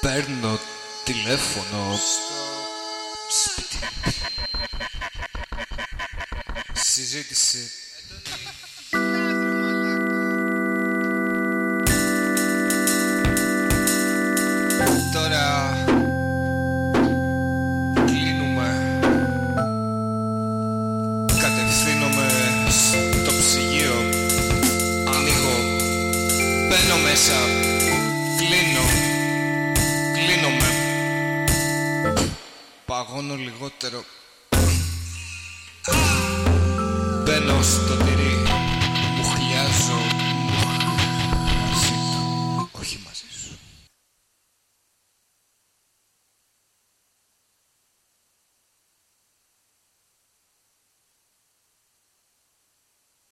Παίρνω τηλέφωνο. Σπίτι Συζήτηση μέσα. Κλείνω. Κλείνομαι. Παγώνω λιγότερο. Μπαίνω στο τυρί